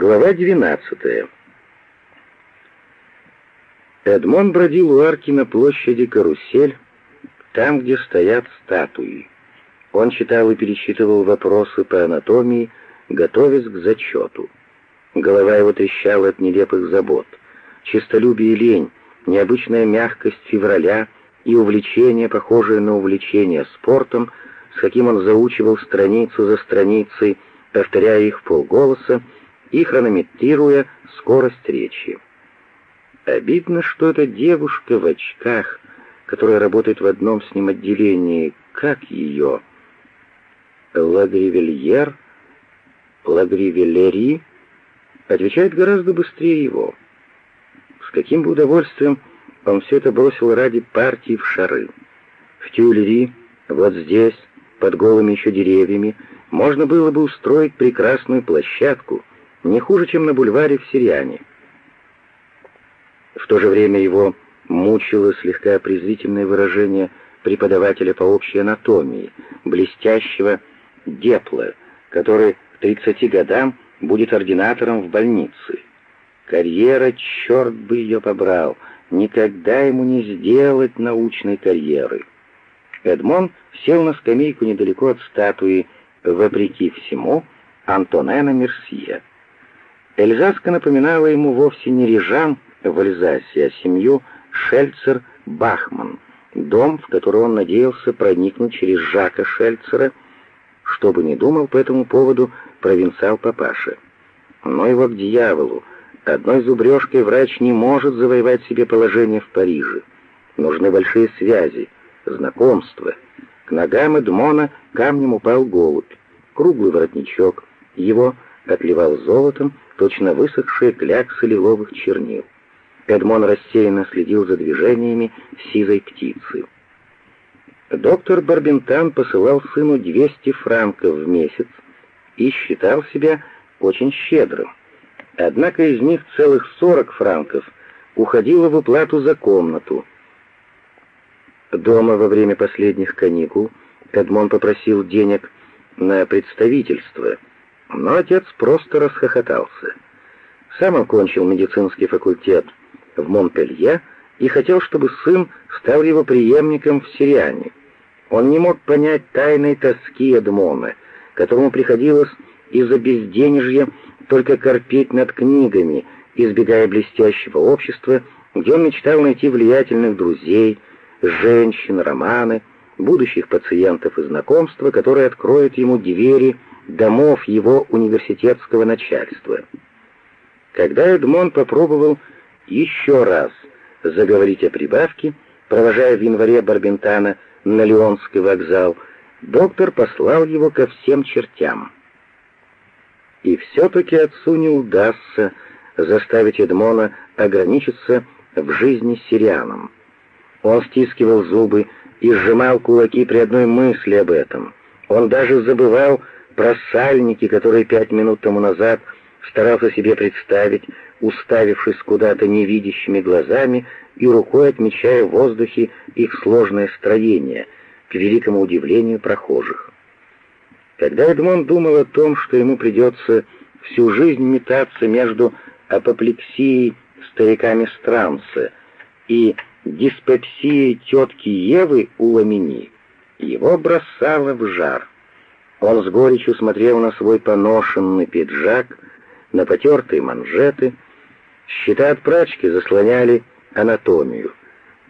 Глава 12. Эдмон бродил у арки на площади Карусель, там, где стоят статуи. Он читал и пересчитывал вопросы по анатомии, готовясь к зачету. Голова его трещала от нелепых забот. Чистолюбие и лень, необычная мягкость февраля и увлечение, похожее на увлечение спортом, с каким он заучивал страницу за страницей, повторяя их полголоса, и хронометрируя скорость речи. Обидно, что эта девушка в очках, которая работает в одном с ним отделении, как ее? Лагривельер? Лагривелери? Отвечает гораздо быстрее его. С каким бы удовольствием он все это бросил ради партии в шары. В Тюлери, вот здесь, под голыми еще деревьями, можно было бы устроить прекрасную площадку, не хуже, чем на бульваре в Сириане. В то же время его мучило слегка презрительное выражение преподавателя по общей анатомии, блестящего Депла, который к 30 годам будет ординатором в больнице. Карьера, черт бы ее побрал, никогда ему не сделать научной карьеры. Эдмон сел на скамейку недалеко от статуи, вопреки всему, Антонена Мерсье. Эльзаска напоминала ему вовсе не Рижан в Альзасе, а семью Шельцер-Бахман, дом, в который он надеялся проникнуть через Жака Шельцера, что бы ни думал по этому поводу провинциал-папаша. Но его к дьяволу. Одной зубрежкой врач не может завоевать себе положение в Париже. Нужны большие связи, знакомства. К ногам Эдмона камнем упал голубь. Круглый воротничок. Его отливал золотом, точно высохшие кляксы лиловых чернил. Эдмон рассеянно следил за движениями сизой птицы. Доктор Барбентан посылал сыну 200 франков в месяц и считал себя очень щедрым. Однако из них целых 40 франков уходило в уплату за комнату. Дома во время последних каникул Эдмон попросил денег на представительство — но отец просто расхохотался. Сам он кончил медицинский факультет в Монпелье и хотел, чтобы сын стал его преемником в Сириане. Он не мог понять тайной тоски Эдмона, которому приходилось из-за безденежья только корпеть над книгами, избегая блестящего общества, где он мечтал найти влиятельных друзей, женщин, романы, будущих пациентов и знакомства, которые откроют ему двери домов его университетского начальства. Когда Эдмон попробовал еще раз заговорить о прибавке, провожая в январе Барбентана на Леонский вокзал, доктор послал его ко всем чертям. И все-таки отцу не удастся заставить Эдмона ограничиться в жизни сирианом. Он стискивал зубы и сжимал кулаки при одной мысли об этом. Он даже забывал про сальники, которые пять минут тому назад старался себе представить, уставившись куда-то невидящими глазами и рукой отмечая в воздухе их сложное строение, к великому удивлению прохожих. Когда Эдмон думал о том, что ему придется всю жизнь метаться между апоплексией стариками Странца и диспепсией тетки Евы у Ламини, его бросало в жар. Он с горечью смотрел на свой поношенный пиджак, на потертые манжеты. Счета от прачки заслоняли анатомию.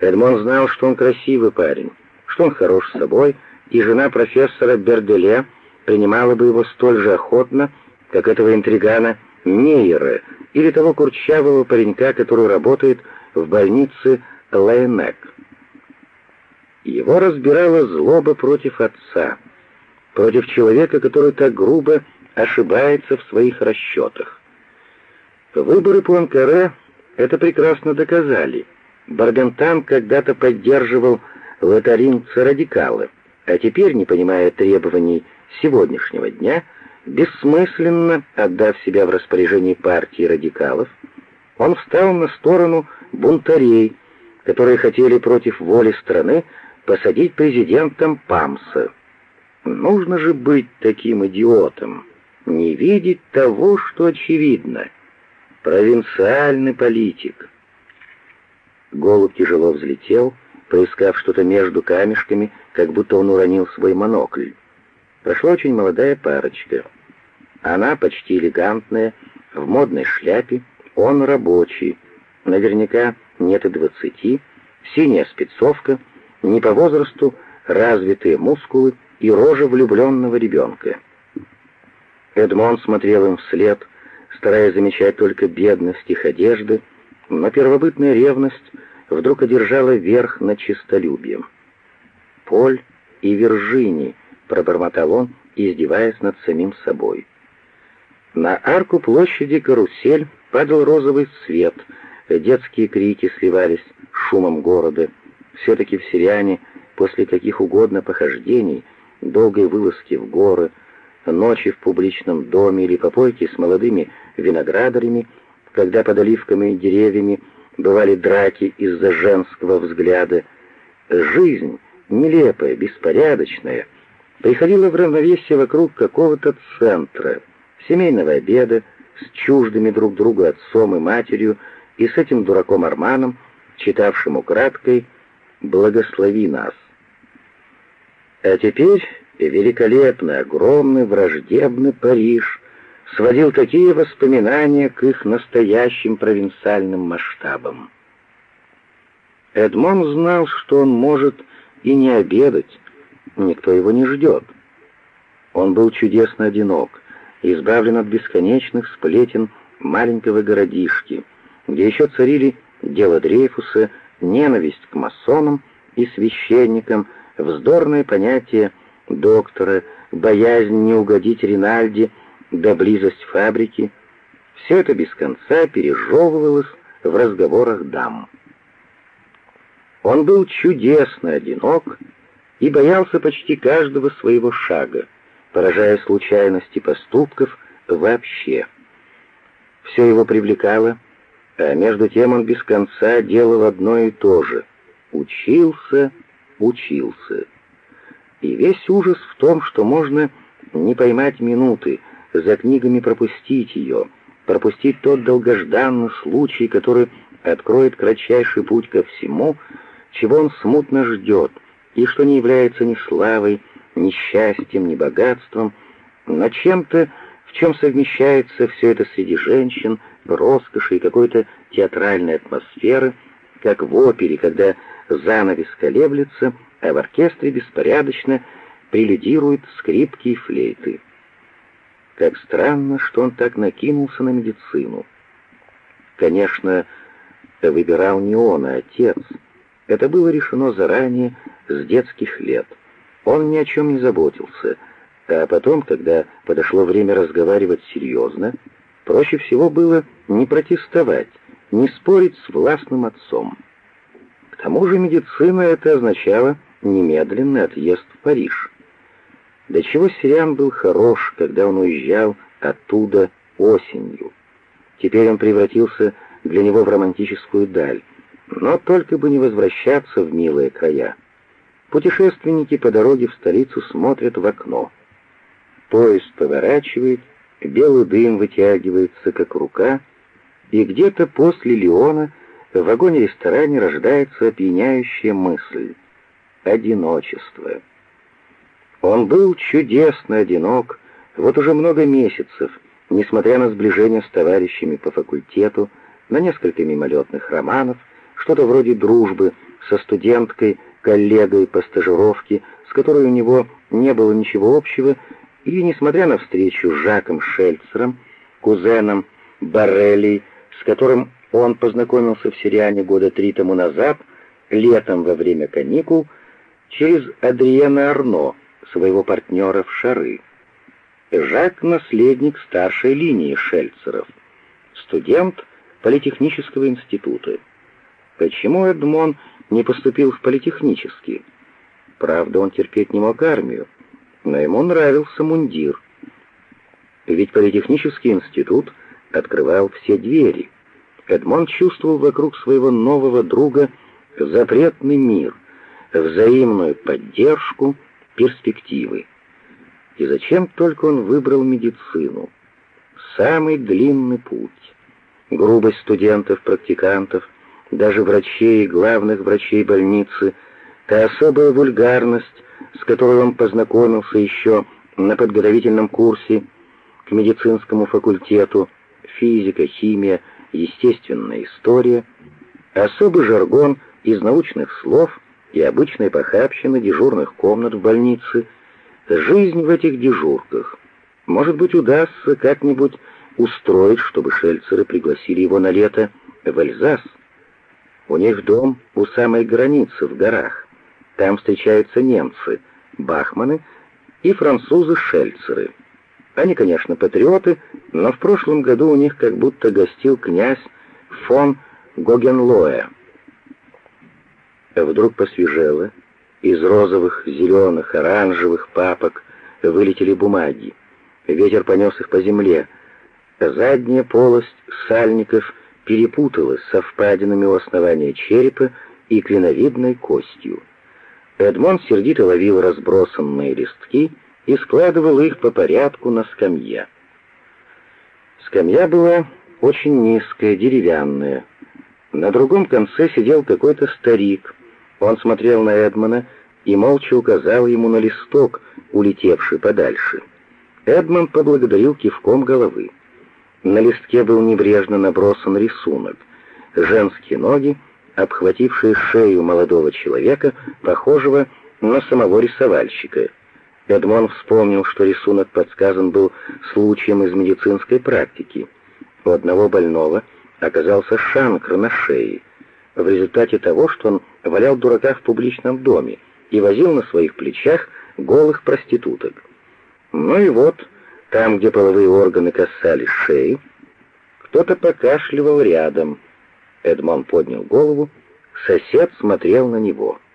Эдмон знал, что он красивый парень, что он хорош собой, и жена профессора Берделе принимала бы его столь же охотно, как этого интригана Мейера или того курчавого паренька, который работает в больнице Лейнек. Его разбирала злоба против отца — против человека, который так грубо ошибается в своих расчетах. Выборы Пуанкаре это прекрасно доказали. Барбентан когда-то поддерживал лотаринца-радикалы, а теперь, не понимая требований сегодняшнего дня, бессмысленно отдав себя в распоряжение партии радикалов, он встал на сторону бунтарей, которые хотели против воли страны посадить президентом Памса. Нужно же быть таким идиотом. не видеть того, что очевидно. Провинциальный политик. Голубь тяжело взлетел, поискав что-то между камешками, как будто он уронил свой монокль. Прошла очень молодая парочка. Она почти элегантная, в модной шляпе, он рабочий, наверняка нет и двадцати, синяя спецовка, не по возрасту развитые мускулы и рожа влюбленного ребенка. Эдмон смотрел им вслед, стараясь замечать только бедность их одежды, но первобытная ревность вдруг одержала верх над честолюбием. «Поль и Виржини», — пробормотал он, издеваясь над самим собой. На арку площади карусель падал розовый свет, детские крики сливались шумом города. Все-таки в Сириане после каких угодно похождений, долгой вылазки в горы, ночи в публичном доме или попойки с молодыми виноградарями, когда под оливками и деревьями бывали драки из-за женского взгляда, жизнь, нелепая, беспорядочная, приходила в равновесие вокруг какого-то центра, семейного обеда, с чуждыми друг другу отцом и матерью, и с этим дураком Арманом, читавшим украдкой «Благослови нас». А теперь великолепный, огромный, враждебный Париж сводил такие воспоминания к их настоящим провинциальным масштабам. Эдмон знал, что он может и не обедать, никто его не ждет. Он был чудесно одинок, избавлен от бесконечных сплетен маленького городишки, где еще царили дело Дрейфуса, ненависть к масонам и священникам, вздорное понятие доктора, боязнь не угодить Ринальде, да близость фабрики. Все это без конца пережевывалось в разговорах дам. Он был чудесно одинок и боялся почти каждого своего шага, поражая случайности поступков вообще. Все его привлекало, а между тем он без конца делал одно и то же. Учился, учился. И весь ужас в том, что можно не поймать минуты, за книгами пропустить ее, пропустить тот долгожданный случай, который откроет кратчайший путь ко всему, чего он смутно ждет, и что не является ни славой, ни счастьем, ни богатством, но чем-то, в чем совмещается все это среди женщин, роскоши и какой-то театральной атмосферы, как в опере, когда занавес колеблется, а в оркестре беспорядочно прелюдируют скрипки и флейты. Как странно, что он так накинулся на медицину. Конечно, выбирал не он, а отец. Это было решено заранее, с детских лет. Он ни о чем не заботился, а потом, когда подошло время разговаривать серьезно, проще всего было не протестовать, не спорить с властным отцом. Тому же медицина это означало немедленный отъезд в Париж. До чего Сириан был хорош, когда он уезжал оттуда осенью. Теперь он превратился для него в романтическую даль, но только бы не возвращаться в милые края. Путешественники по дороге в столицу смотрят в окно. Поезд поворачивает, белый дым вытягивается, как рука, и где-то после Леона в вагоне-ресторане рождается опьяняющая мысль — одиночество. Он был чудесно одинок вот уже много месяцев, несмотря на сближение с товарищами по факультету, на несколько мимолетных романов, что-то вроде дружбы со студенткой, коллегой по стажировке, с которой у него не было ничего общего, и, несмотря на встречу с Жаком Шельцером, кузеном Барелли, с которым он познакомился в Сириане года три тому назад, летом во время каникул, через Адриена Арно, своего партнера в шары. Жак — наследник старшей линии Шельцеров, студент Политехнического института. Почему Эдмон не поступил в политехнический? Правда, он терпеть не мог армию, но ему нравился мундир. Ведь Политехнический институт открывал все двери. Эдмон чувствовал вокруг своего нового друга запретный мир, взаимную поддержку, перспективы. И зачем только он выбрал медицину? Самый длинный путь. Грубость студентов, практикантов, даже врачей и главных врачей больницы, та особая вульгарность, с которой он познакомился еще на подготовительном курсе к медицинскому факультету, физика, химия, естественная история, особый жаргон из научных слов и обычной похабщины дежурных комнат в больнице, жизнь в этих дежурках. Может быть, удастся как-нибудь устроить, чтобы шельцеры пригласили его на лето в Эльзас. У них дом у самой границы, в горах. Там встречаются немцы, бахманы и французы-шельцеры. Они, конечно, патриоты, но в прошлом году у них как будто гостил князь фон Гогенлоэ. Вдруг посвежело, из розовых, зеленых, оранжевых папок вылетели бумаги. Ветер понес их по земле. Задняя полость сальников перепуталась со впадинами у основания черепа и клиновидной костью. Эдмон сердито ловил разбросанные листки и складывал их по порядку на скамье. Скамья была очень низкая, деревянная. На другом конце сидел какой-то старик. Он смотрел на Эдмона и молча указал ему на листок, улетевший подальше. Эдмон поблагодарил кивком головы. На листке был небрежно набросан рисунок. Женские ноги, обхватившие шею молодого человека, похожего на самого рисовальщика. Эдмон вспомнил, что рисунок подсказан был случаем из медицинской практики. У одного больного оказался шанкр на шее, в результате того, что он валял дурака в публичном доме и возил на своих плечах голых проституток. Ну и вот, там, где половые органы касались шеи, кто-то покашливал рядом. Эдмон поднял голову, сосед смотрел на него —